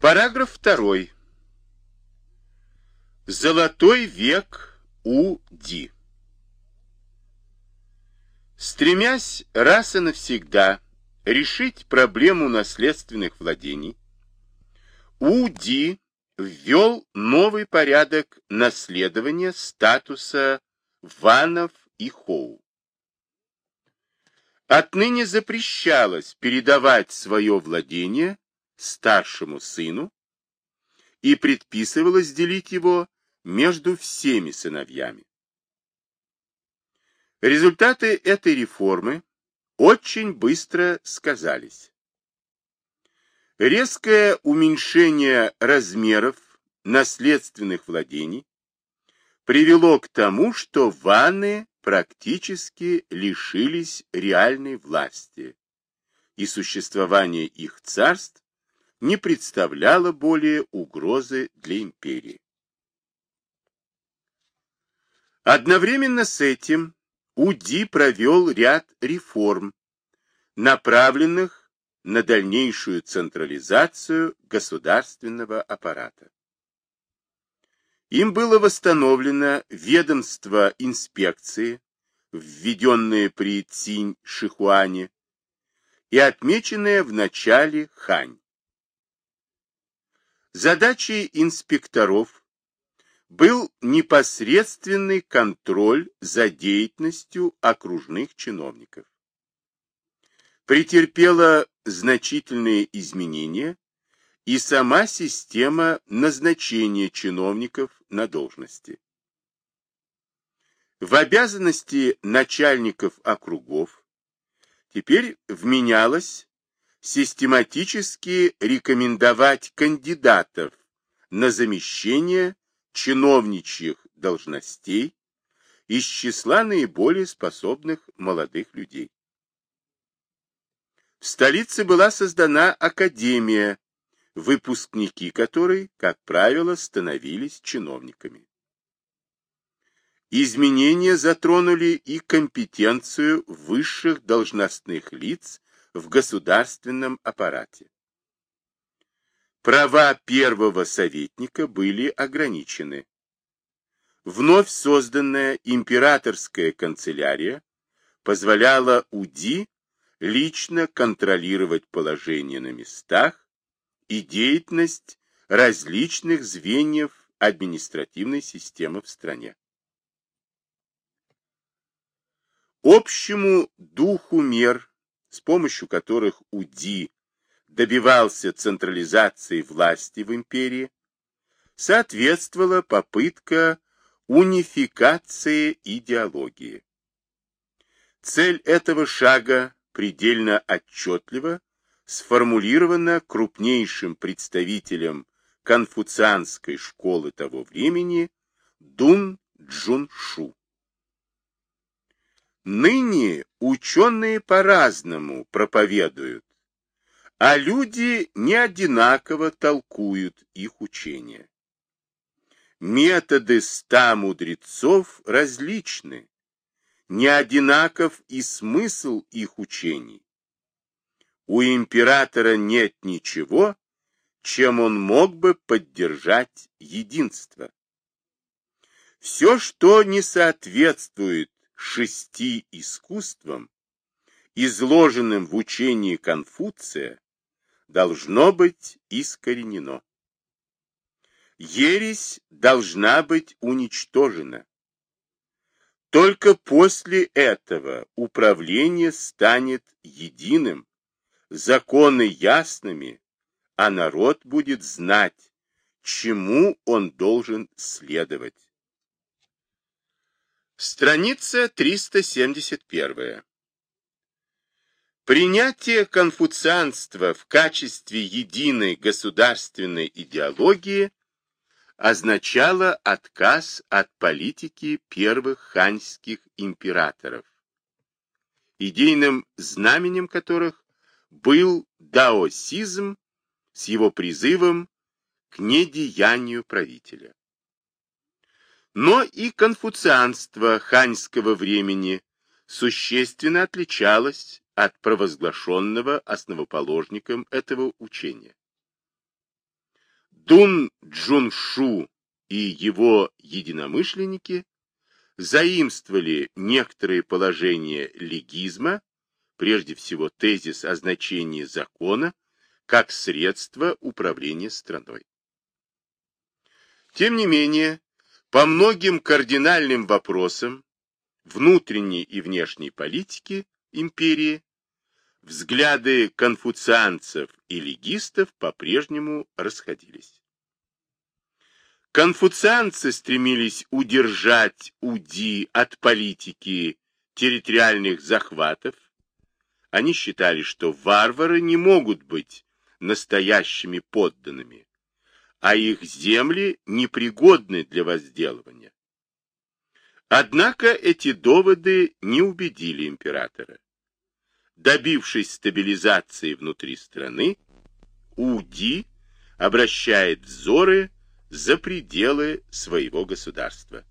Параграф 2. Золотой век У. Ди. Стремясь раз и навсегда решить проблему наследственных владений, У. Ди ввел новый порядок наследования статуса ванов и хоу. Отныне запрещалось передавать свое владение старшему сыну и предписывалось делить его между всеми сыновьями. Результаты этой реформы очень быстро сказались. Резкое уменьшение размеров наследственных владений привело к тому, что ванны практически лишились реальной власти, и существование их царств не представляло более угрозы для империи. Одновременно с этим УДИ провел ряд реформ, направленных на дальнейшую централизацию государственного аппарата. Им было восстановлено ведомство инспекции, введенное при Цинь-Шихуане, и отмеченное в начале Хань. Задачей инспекторов был непосредственный контроль за деятельностью окружных чиновников. Претерпела значительные изменения и сама система назначения чиновников на должности. В обязанности начальников округов теперь вменялось систематически рекомендовать кандидатов на замещение чиновничьих должностей из числа наиболее способных молодых людей. В столице была создана академия, выпускники которой, как правило, становились чиновниками. Изменения затронули и компетенцию высших должностных лиц в государственном аппарате. Права первого советника были ограничены. Вновь созданная императорская канцелярия позволяла УДИ лично контролировать положение на местах и деятельность различных звеньев административной системы в стране. Общему духу мер, с помощью которых УДИ добивался централизации власти в империи, соответствовала попытка унификации идеологии. Цель этого шага предельно отчетливо сформулирована крупнейшим представителем конфуцианской школы того времени Дун Джуншу. Ныне ученые по-разному проповедуют, а люди не одинаково толкуют их учения. Методы ста мудрецов различны, не одинаков и смысл их учений. У императора нет ничего, чем он мог бы поддержать единство. Все, что не соответствует шести искусствам, изложенным в учении Конфуция, должно быть искоренено. Ересь должна быть уничтожена. Только после этого управление станет единым, законы ясными, а народ будет знать, чему он должен следовать. Страница 371. Принятие конфуцианства в качестве единой государственной идеологии означало отказ от политики первых ханьских императоров, идейным знаменем которых был даосизм с его призывом к недеянию правителя. Но и конфуцианство ханьского времени существенно отличалось от провозглашенного основоположником этого учения. Дун Джуншу и его единомышленники заимствовали некоторые положения легизма, прежде всего тезис о значении закона, как средство управления страной. Тем не менее, по многим кардинальным вопросам внутренней и внешней политики империи взгляды конфуцианцев и легистов по-прежнему расходились. Конфуцианцы стремились удержать УДИ от политики территориальных захватов. Они считали, что варвары не могут быть настоящими подданными, а их земли непригодны для возделывания. Однако эти доводы не убедили императора. Добившись стабилизации внутри страны, УДИ обращает взоры за пределы своего государства.